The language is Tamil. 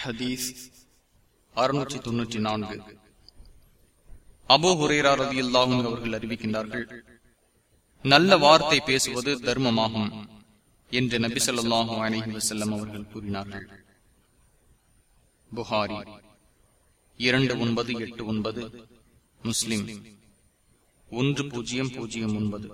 ஹதீஸ் அறுநூற்றி தொன்னூற்றி நான்கு. அபோ ஹுரேரா அல்லாஹும் அவர்கள் அறிவிக்கின்றார்கள் நல்ல வார்த்தை பேசுவது தர்மமாகும் என்று நபி சொல்லாஹு அலஹி வசல்லம் அவர்கள் கூறினார்கள். புகாரி இரண்டு ஒன்பது எட்டு ஒன்பது முஸ்லிம் ஒன்று பூஜ்ஜியம் பூஜ்ஜியம் ஒன்பது.